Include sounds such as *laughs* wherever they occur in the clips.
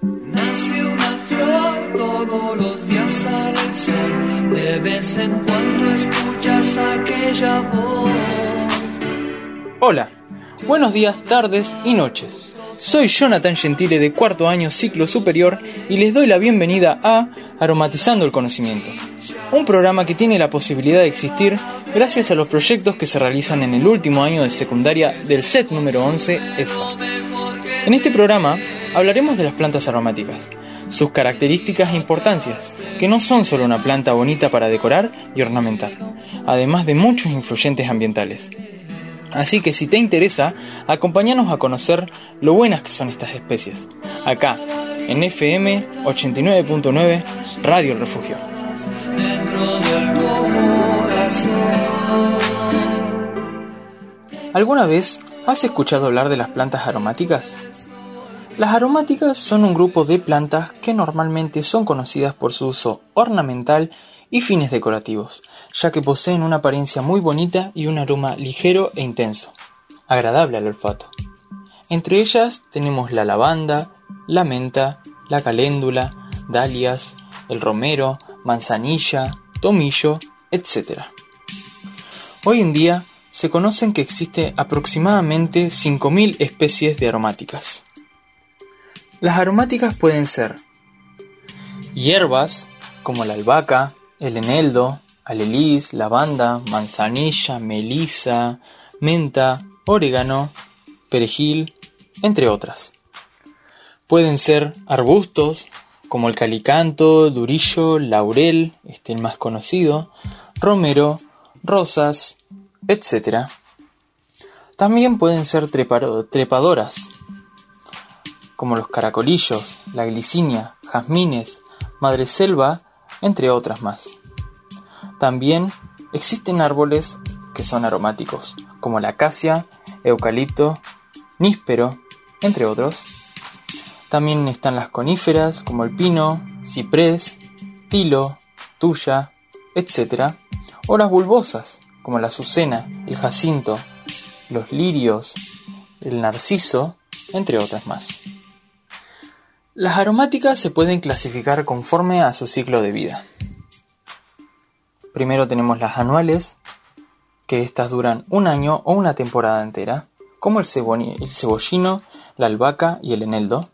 Nace una flor, todos los días el sol, de vez en cuando escuchas aquella voz. Hola, buenos días, tardes y noches. Soy Jonathan Gentile de cuarto año ciclo superior y les doy la bienvenida a Aromatizando el Conocimiento, un programa que tiene la posibilidad de existir gracias a los proyectos que se realizan en el último año de secundaria del set número 11 ESFA. En este programa hablaremos de las plantas aromáticas, sus características e importancias, que no son solo una planta bonita para decorar y ornamentar, además de muchos influyentes ambientales. Así que si te interesa, acompáñanos a conocer lo buenas que son estas especies, acá, en FM 89.9 Radio Refugio. ¿Alguna vez has escuchado hablar de las plantas aromáticas? Las aromáticas son un grupo de plantas que normalmente son conocidas por su uso ornamental y fines decorativos, ya que poseen una apariencia muy bonita y un aroma ligero e intenso, agradable al olfato. Entre ellas tenemos la lavanda, la menta, la caléndula, dalias, el romero, manzanilla, tomillo, etc. Hoy en día se conocen que existe aproximadamente 5.000 especies de aromáticas. Las aromáticas pueden ser hierbas como la albahaca, el eneldo, alelís, lavanda, manzanilla, melisa, menta, orégano, perejil, entre otras. Pueden ser arbustos como el calicanto, durillo, laurel, este el más conocido, romero, rosas, etc. También pueden ser trepadoras, como los caracolillos, la glicinia, jazmines, madreselva, entre otras más. También existen árboles que son aromáticos, como la acacia, eucalipto, níspero, entre otros. También están las coníferas, como el pino, ciprés, tilo, tuya, etc. O las bulbosas, como la azucena, el jacinto, los lirios, el narciso, entre otras más. Las aromáticas se pueden clasificar conforme a su ciclo de vida. Primero tenemos las anuales, que estas duran un año o una temporada entera, como el, cebollino, la albahaca y el eneldo.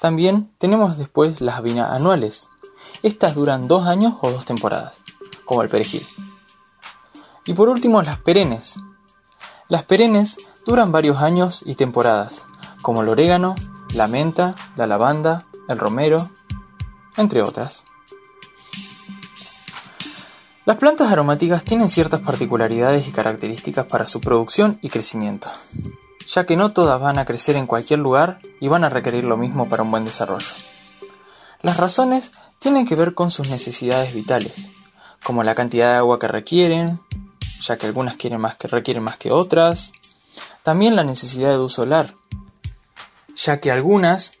También tenemos después las binanuales. Estas duran dos años o dos temporadas, como el perejil. Y por último las perennes. Las perennes duran varios años y temporadas, como el orégano, la menta, la lavanda, el romero, entre otras. Las plantas aromáticas tienen ciertas particularidades y características para su producción y crecimiento, ya que no todas van a crecer en cualquier lugar y van a requerir lo mismo para un buen desarrollo. Las razones tienen que ver con sus necesidades vitales, como la cantidad de agua que requieren, ya que algunas quieren más que requieren más que otras, también la necesidad de luz solar, ya que algunas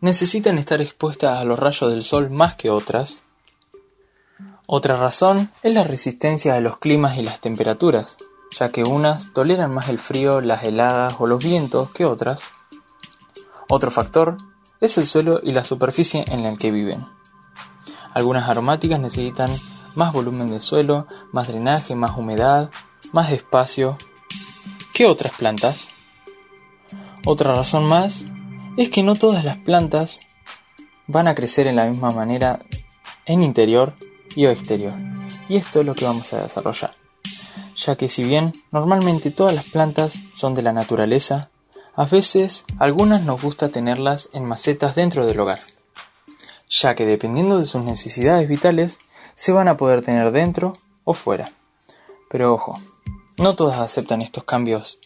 necesitan estar expuestas a los rayos del sol más que otras. Otra razón es la resistencia a los climas y las temperaturas, ya que unas toleran más el frío, las heladas o los vientos que otras. Otro factor es el suelo y la superficie en la que viven. Algunas aromáticas necesitan más volumen de suelo, más drenaje, más humedad, más espacio que otras plantas. Otra razón más es que no todas las plantas van a crecer en la misma manera en interior y o exterior. Y esto es lo que vamos a desarrollar. Ya que si bien normalmente todas las plantas son de la naturaleza, a veces algunas nos gusta tenerlas en macetas dentro del hogar. Ya que dependiendo de sus necesidades vitales, se van a poder tener dentro o fuera. Pero ojo, no todas aceptan estos cambios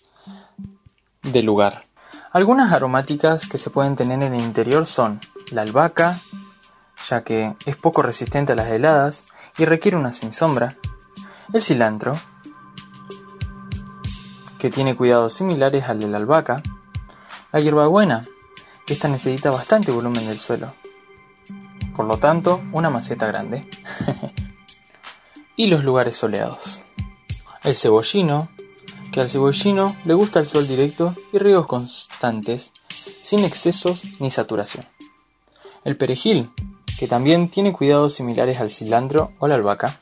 de lugar. Algunas aromáticas que se pueden tener en el interior son la albahaca, ya que es poco resistente a las heladas y requiere una sin sombra, el cilantro, que tiene cuidados similares al de la albahaca, la hierbabuena, que esta necesita bastante volumen del suelo, por lo tanto, una maceta grande, *laughs* y los lugares soleados. El cebollino, que al cebollino le gusta el sol directo y riegos constantes, sin excesos ni saturación. El perejil, que también tiene cuidados similares al cilantro o la albahaca.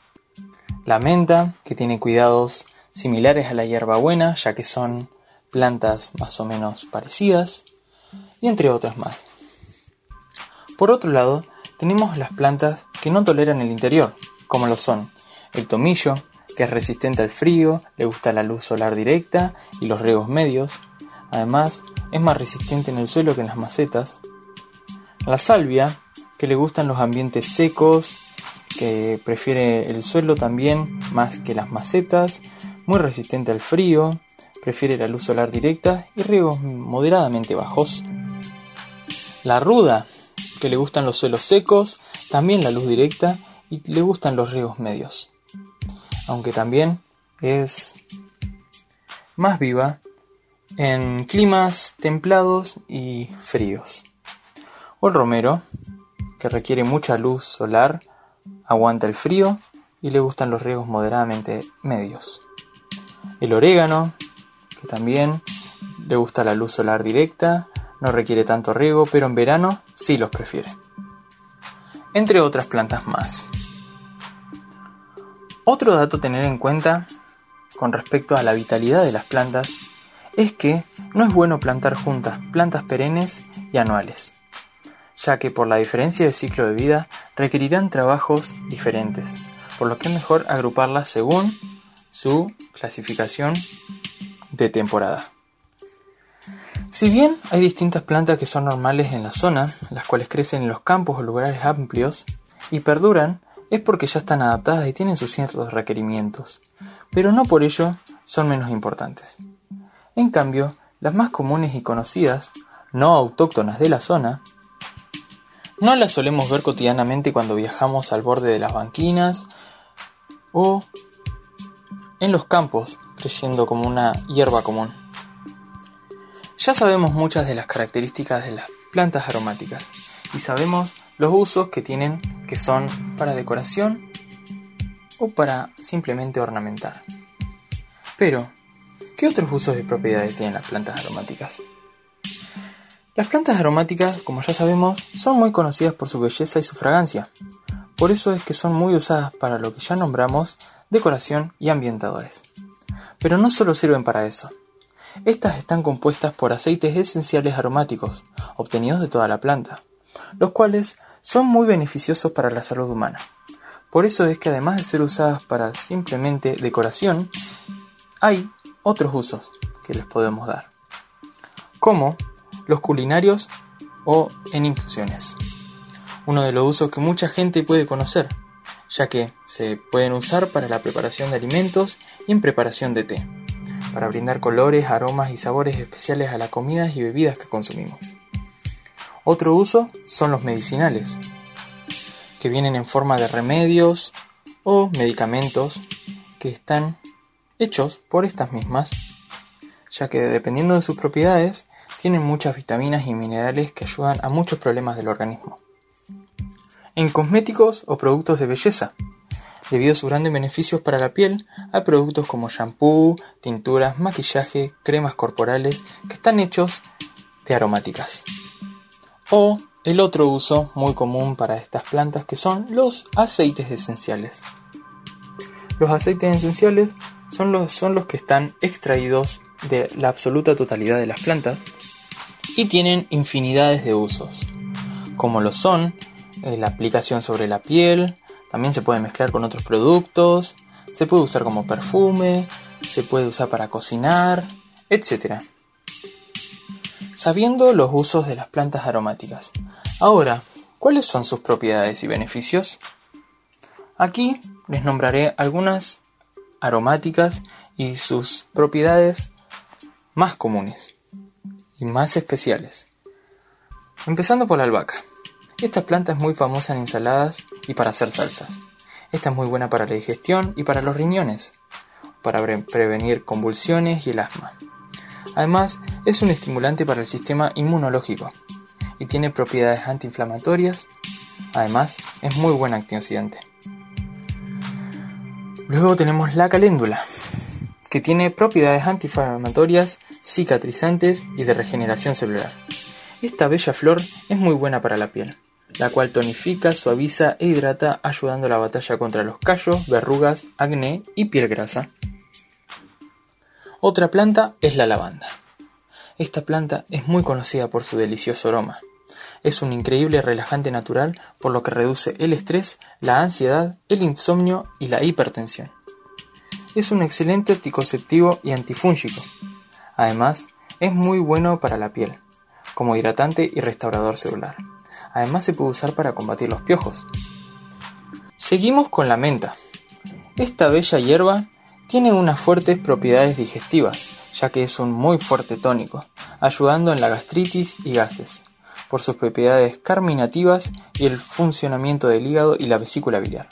La menta, que tiene cuidados similares a la hierbabuena, ya que son plantas más o menos parecidas, y entre otras más. Por otro lado, tenemos las plantas que no toleran el interior, como lo son el tomillo, que es resistente al frío, le gusta la luz solar directa y los riegos medios. Además, es más resistente en el suelo que en las macetas. La salvia, que le gustan los ambientes secos, que prefiere el suelo también más que las macetas, muy resistente al frío, prefiere la luz solar directa y riegos moderadamente bajos. La ruda, que le gustan los suelos secos, también la luz directa y le gustan los riegos medios aunque también es más viva en climas templados y fríos. O el romero, que requiere mucha luz solar, aguanta el frío y le gustan los riegos moderadamente medios. El orégano, que también le gusta la luz solar directa, no requiere tanto riego, pero en verano sí los prefiere. Entre otras plantas más. Otro dato a tener en cuenta con respecto a la vitalidad de las plantas es que no es bueno plantar juntas plantas perennes y anuales, ya que por la diferencia de ciclo de vida requerirán trabajos diferentes, por lo que es mejor agruparlas según su clasificación de temporada. Si bien hay distintas plantas que son normales en la zona, las cuales crecen en los campos o lugares amplios y perduran es porque ya están adaptadas y tienen sus ciertos requerimientos, pero no por ello son menos importantes. En cambio, las más comunes y conocidas, no autóctonas de la zona, no las solemos ver cotidianamente cuando viajamos al borde de las banquinas o en los campos, creciendo como una hierba común. Ya sabemos muchas de las características de las plantas aromáticas y sabemos los usos que tienen que son para decoración o para simplemente ornamentar. Pero, ¿qué otros usos y propiedades tienen las plantas aromáticas? Las plantas aromáticas, como ya sabemos, son muy conocidas por su belleza y su fragancia. Por eso es que son muy usadas para lo que ya nombramos decoración y ambientadores. Pero no solo sirven para eso. Estas están compuestas por aceites esenciales aromáticos, obtenidos de toda la planta los cuales son muy beneficiosos para la salud humana. Por eso es que además de ser usadas para simplemente decoración, hay otros usos que les podemos dar, como los culinarios o en infusiones. Uno de los usos que mucha gente puede conocer, ya que se pueden usar para la preparación de alimentos y en preparación de té, para brindar colores, aromas y sabores especiales a las comidas y bebidas que consumimos. Otro uso son los medicinales, que vienen en forma de remedios o medicamentos que están hechos por estas mismas, ya que dependiendo de sus propiedades tienen muchas vitaminas y minerales que ayudan a muchos problemas del organismo. En cosméticos o productos de belleza, debido a sus grandes beneficios para la piel, hay productos como shampoo, tinturas, maquillaje, cremas corporales que están hechos de aromáticas. O el otro uso muy común para estas plantas que son los aceites esenciales. Los aceites esenciales son los, que están extraídos de la absoluta totalidad de las plantas y tienen infinidades de usos, como lo son eh, la aplicación sobre la piel, también se puede mezclar con otros productos, se puede usar como perfume, se puede usar para cocinar, etc sabiendo los usos de las plantas aromáticas. Ahora, ¿cuáles son sus propiedades y beneficios? Aquí les nombraré algunas aromáticas y sus propiedades más comunes y más especiales. Empezando por la albahaca. Esta planta es muy famosa en ensaladas y para hacer salsas. Esta es muy buena para la digestión y para los riñones, para prevenir convulsiones y el asma. Además, es un estimulante para el sistema inmunológico y tiene propiedades antiinflamatorias. Además, es muy buen antioxidante. Luego tenemos la caléndula, que tiene propiedades antiinflamatorias, cicatrizantes y de regeneración celular. Esta bella flor es muy buena para la piel, la cual tonifica, suaviza e hidrata ayudando a la batalla contra los callos, verrugas, acné y piel grasa. Otra planta es la lavanda. Esta planta es muy conocida por su delicioso aroma. Es un increíble relajante natural por lo que reduce el estrés, la ansiedad, el insomnio y la hipertensión. Es un excelente anticonceptivo y antifúngico. Además, es muy bueno para la piel, como hidratante y restaurador celular. Además se puede usar para combatir los piojos. Seguimos con la menta. Esta bella hierba tiene unas fuertes propiedades digestivas, ya que es un muy fuerte tónico, ayudando en la gastritis y gases por sus propiedades carminativas y el funcionamiento del hígado y la vesícula biliar.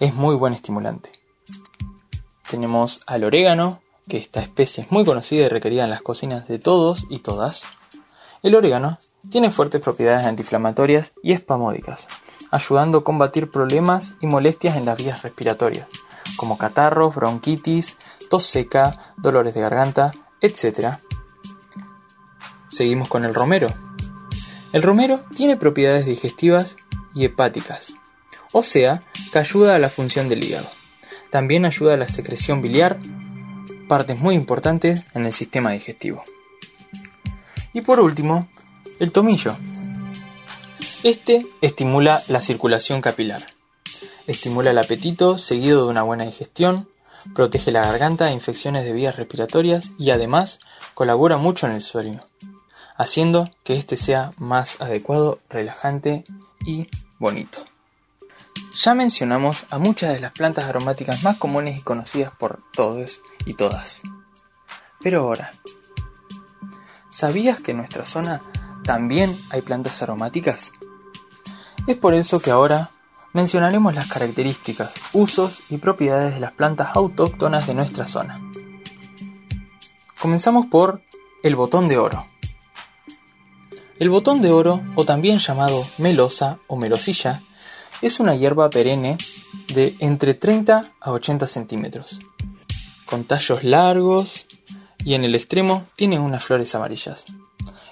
Es muy buen estimulante. Tenemos al orégano, que esta especie es muy conocida y requerida en las cocinas de todos y todas. El orégano tiene fuertes propiedades antiinflamatorias y espamódicas, ayudando a combatir problemas y molestias en las vías respiratorias, como catarros, bronquitis, tos seca, dolores de garganta, etc. Seguimos con el romero, el romero tiene propiedades digestivas y hepáticas, o sea, que ayuda a la función del hígado. También ayuda a la secreción biliar, partes muy importantes en el sistema digestivo. Y por último, el tomillo. Este estimula la circulación capilar. Estimula el apetito seguido de una buena digestión, protege la garganta de infecciones de vías respiratorias y además colabora mucho en el sueño haciendo que este sea más adecuado, relajante y bonito. Ya mencionamos a muchas de las plantas aromáticas más comunes y conocidas por todos y todas. Pero ahora, ¿sabías que en nuestra zona también hay plantas aromáticas? Es por eso que ahora mencionaremos las características, usos y propiedades de las plantas autóctonas de nuestra zona. Comenzamos por el botón de oro. El botón de oro, o también llamado melosa o melosilla, es una hierba perenne de entre 30 a 80 centímetros, con tallos largos y en el extremo tiene unas flores amarillas.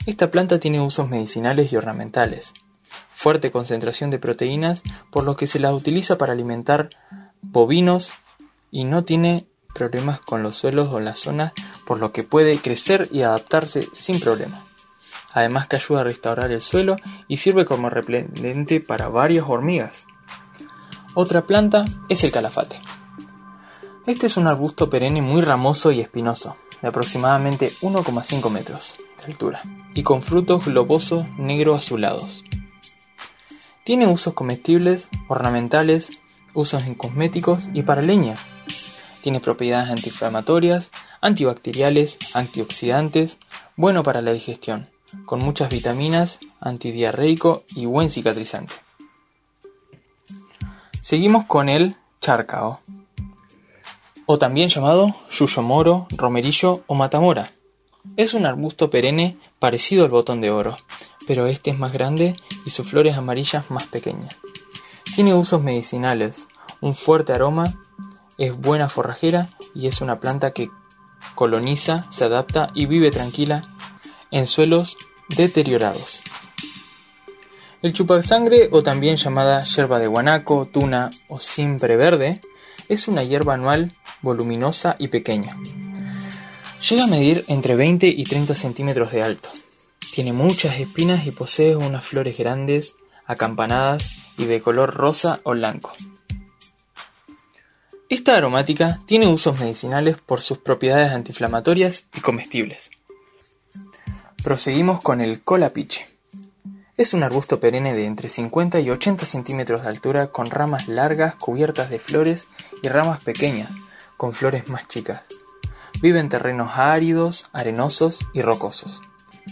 Esta planta tiene usos medicinales y ornamentales, fuerte concentración de proteínas, por lo que se la utiliza para alimentar bovinos y no tiene problemas con los suelos o las zonas, por lo que puede crecer y adaptarse sin problema además que ayuda a restaurar el suelo y sirve como repelente para varias hormigas. Otra planta es el calafate. Este es un arbusto perenne muy ramoso y espinoso, de aproximadamente 1,5 metros de altura, y con frutos globosos negro azulados. Tiene usos comestibles, ornamentales, usos en cosméticos y para leña. Tiene propiedades antiinflamatorias, antibacteriales, antioxidantes, bueno para la digestión con muchas vitaminas, antidiarreico y buen cicatrizante. Seguimos con el charcao, o también llamado yuyomoro, romerillo o matamora. Es un arbusto perenne parecido al botón de oro, pero este es más grande y sus flores amarillas más pequeñas. Tiene usos medicinales, un fuerte aroma, es buena forrajera y es una planta que coloniza, se adapta y vive tranquila en suelos deteriorados. El chupasangre, o también llamada yerba de guanaco, tuna o siempre verde, es una hierba anual voluminosa y pequeña. Llega a medir entre 20 y 30 centímetros de alto. Tiene muchas espinas y posee unas flores grandes, acampanadas y de color rosa o blanco. Esta aromática tiene usos medicinales por sus propiedades antiinflamatorias y comestibles. Proseguimos con el colapiche. Es un arbusto perenne de entre 50 y 80 centímetros de altura con ramas largas cubiertas de flores y ramas pequeñas, con flores más chicas. Vive en terrenos áridos, arenosos y rocosos.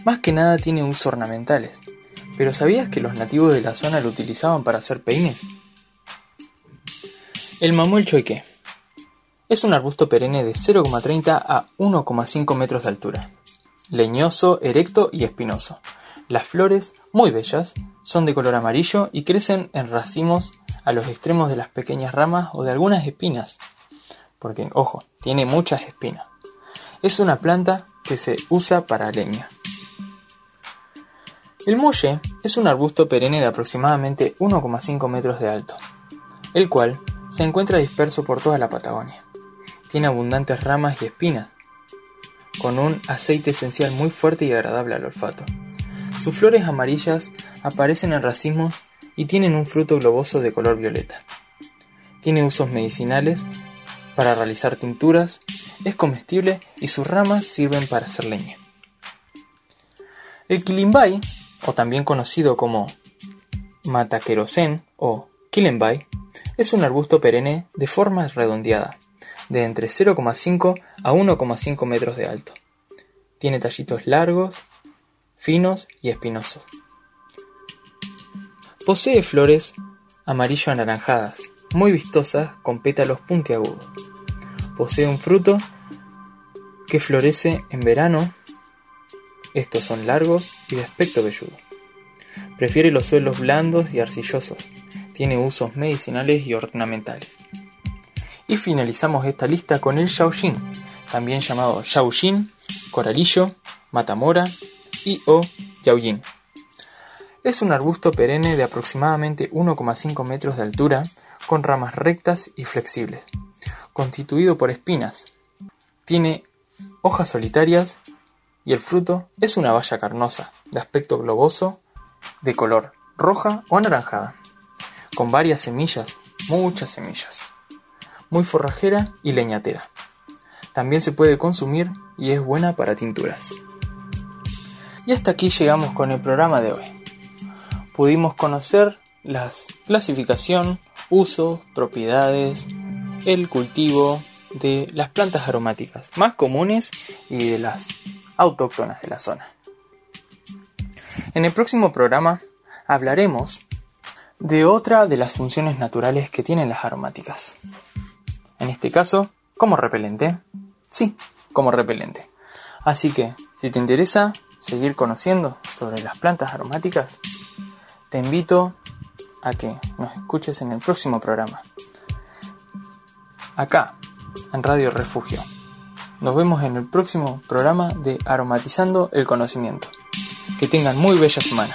Más que nada tiene usos ornamentales. ¿Pero sabías que los nativos de la zona lo utilizaban para hacer peines? El mamuel choique. Es un arbusto perenne de 0,30 a 1,5 metros de altura leñoso, erecto y espinoso. Las flores, muy bellas, son de color amarillo y crecen en racimos a los extremos de las pequeñas ramas o de algunas espinas. Porque, ojo, tiene muchas espinas. Es una planta que se usa para leña. El molle es un arbusto perenne de aproximadamente 1,5 metros de alto, el cual se encuentra disperso por toda la Patagonia. Tiene abundantes ramas y espinas, con un aceite esencial muy fuerte y agradable al olfato. Sus flores amarillas aparecen en racimos y tienen un fruto globoso de color violeta. Tiene usos medicinales para realizar tinturas, es comestible y sus ramas sirven para hacer leña. El quilimbay o también conocido como mataquerosen o quilenbay, es un arbusto perenne de forma redondeada, de entre 0,5 a 1,5 metros de alto. Tiene tallitos largos, finos y espinosos. Posee flores amarillo anaranjadas, muy vistosas con pétalos puntiagudos. Posee un fruto que florece en verano estos son largos y de aspecto velludo. Prefiere los suelos blandos y arcillosos. Tiene usos medicinales y ornamentales. Y finalizamos esta lista con el Shaoxin, también llamado Shaoxin, coralillo, matamora y o yaoyin. Es un arbusto perenne de aproximadamente 1,5 metros de altura, con ramas rectas y flexibles, constituido por espinas. Tiene hojas solitarias y el fruto es una baya carnosa, de aspecto globoso, de color roja o anaranjada, con varias semillas, muchas semillas, muy forrajera y leñatera. También se puede consumir y es buena para tinturas. Y hasta aquí llegamos con el programa de hoy. Pudimos conocer la clasificación, uso, propiedades, el cultivo de las plantas aromáticas más comunes y de las autóctonas de la zona. En el próximo programa hablaremos de otra de las funciones naturales que tienen las aromáticas. En este caso, como repelente. Sí, como repelente. Así que, si te interesa seguir conociendo sobre las plantas aromáticas, te invito a que nos escuches en el próximo programa. Acá, en Radio Refugio. Nos vemos en el próximo programa de Aromatizando el Conocimiento. Que tengan muy bella semana.